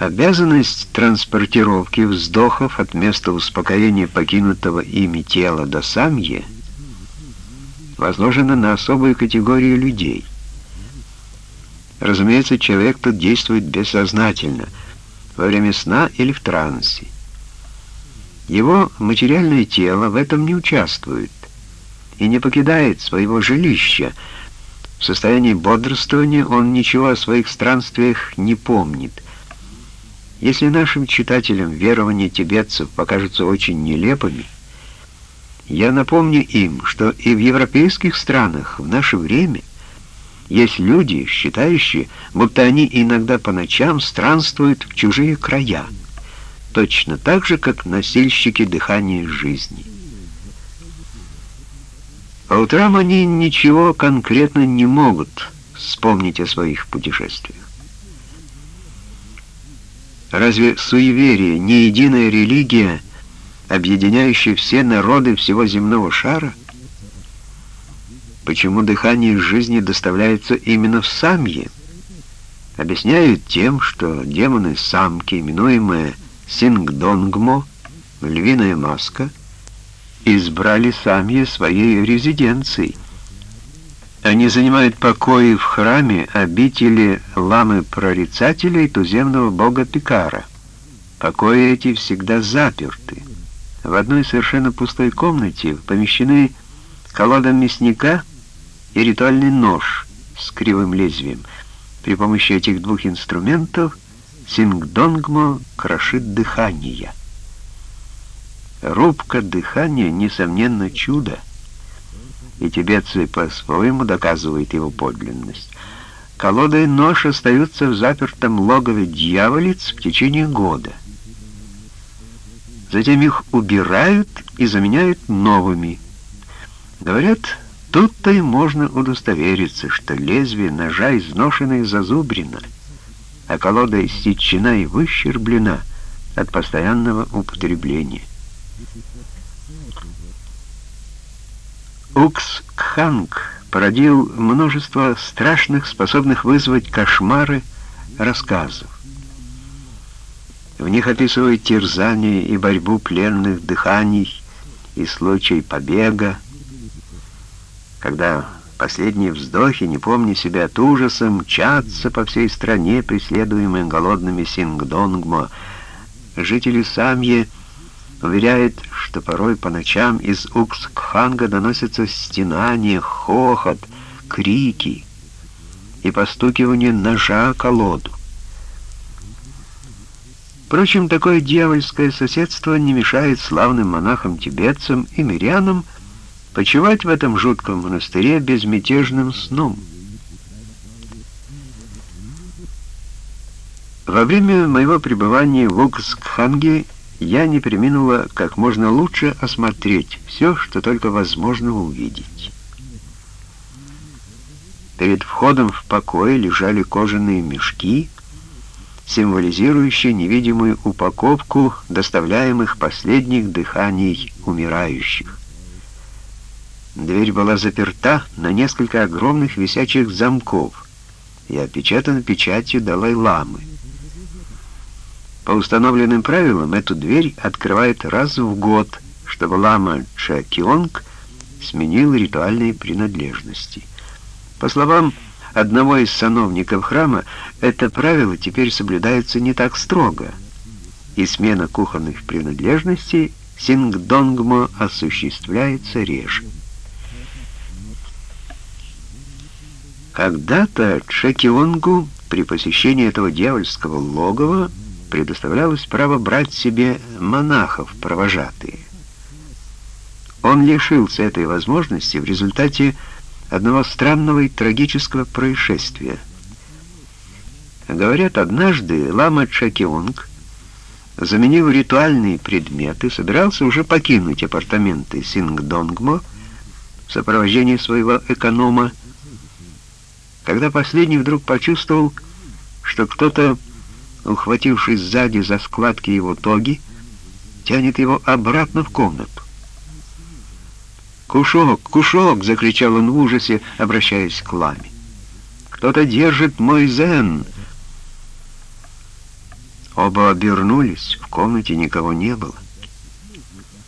Обязанность транспортировки вздохов от места успокоения покинутого ими тела до самье возложена на особую категорию людей. Разумеется, человек тут действует бессознательно, во время сна или в трансе. Его материальное тело в этом не участвует и не покидает своего жилища. В состоянии бодрствования он ничего о своих странствиях не помнит – если нашим читателям верования тибетцев покажутся очень нелепыми, я напомню им, что и в европейских странах в наше время есть люди, считающие, будто они иногда по ночам странствуют в чужие края, точно так же, как носильщики дыхания жизни. По утрам они ничего конкретно не могут вспомнить о своих путешествиях. Разве суеверие не единая религия, объединяющая все народы всего земного шара? Почему дыхание жизни доставляется именно в самье? Объясняют тем, что демоны-самки, именуемые Сингдонгмо, львиная маска, избрали самье своей резиденцией — они занимают покои в храме обители ламы-прорицателей туземного бога Пикара. Покои эти всегда заперты. В одной совершенно пустой комнате помещены колода мясника и ритуальный нож с кривым лезвием. При помощи этих двух инструментов Сингдонгмо крошит дыхание. Рубка дыхания, несомненно, чудо и тибетцы по-своему доказывают его подлинность. Колода и нож остаются в запертом логове дьяволиц в течение года. Затем их убирают и заменяют новыми. Говорят, тут-то и можно удостовериться, что лезвие ножа изношено и зазубрено, а колода иссечена и выщерблена от постоянного употребления. Укс-Кханг породил множество страшных, способных вызвать кошмары, рассказов. В них описывают терзание и борьбу пленных дыханий и случай побега, когда последние вздохи, не помня себя от ужаса, мчатся по всей стране, преследуемые голодными сингдонгмо. Жители Самьи уверяет, что порой по ночам из Укскханга доносятся стенания, хохот, крики и постукивание ножа о колоду. Впрочем, такое дьявольское соседство не мешает славным монахам-тибетцам и мирянам почивать в этом жутком монастыре безмятежным сном. Во время моего пребывания в Укскханге я не применула как можно лучше осмотреть все, что только возможно увидеть. Перед входом в покой лежали кожаные мешки, символизирующие невидимую упаковку доставляемых последних дыханий умирающих. Дверь была заперта на несколько огромных висячих замков и опечатана печатью Далай-ламы. По установленным правилам эту дверь открывают раз в год, чтобы лама Ча Кионг сменил ритуальные принадлежности. По словам одного из сановников храма, это правило теперь соблюдается не так строго, и смена кухонных принадлежностей Сингдонгмо осуществляется реже. Когда-то Чекионгу при посещении этого дьявольского логова предоставлялось право брать себе монахов провожатые. Он лишился этой возможности в результате одного странного и трагического происшествия. Говорят, однажды лама Чакионг, заменив ритуальные предметы, собирался уже покинуть апартаменты Сингдонгмо в сопровождении своего эконома, когда последний вдруг почувствовал, что кто-то ухватившись сзади за складки его тоги, тянет его обратно в комнату. «Кушок! Кушок!» — закричал он в ужасе, обращаясь к ламе. «Кто-то держит мой зен!» Оба обернулись, в комнате никого не было.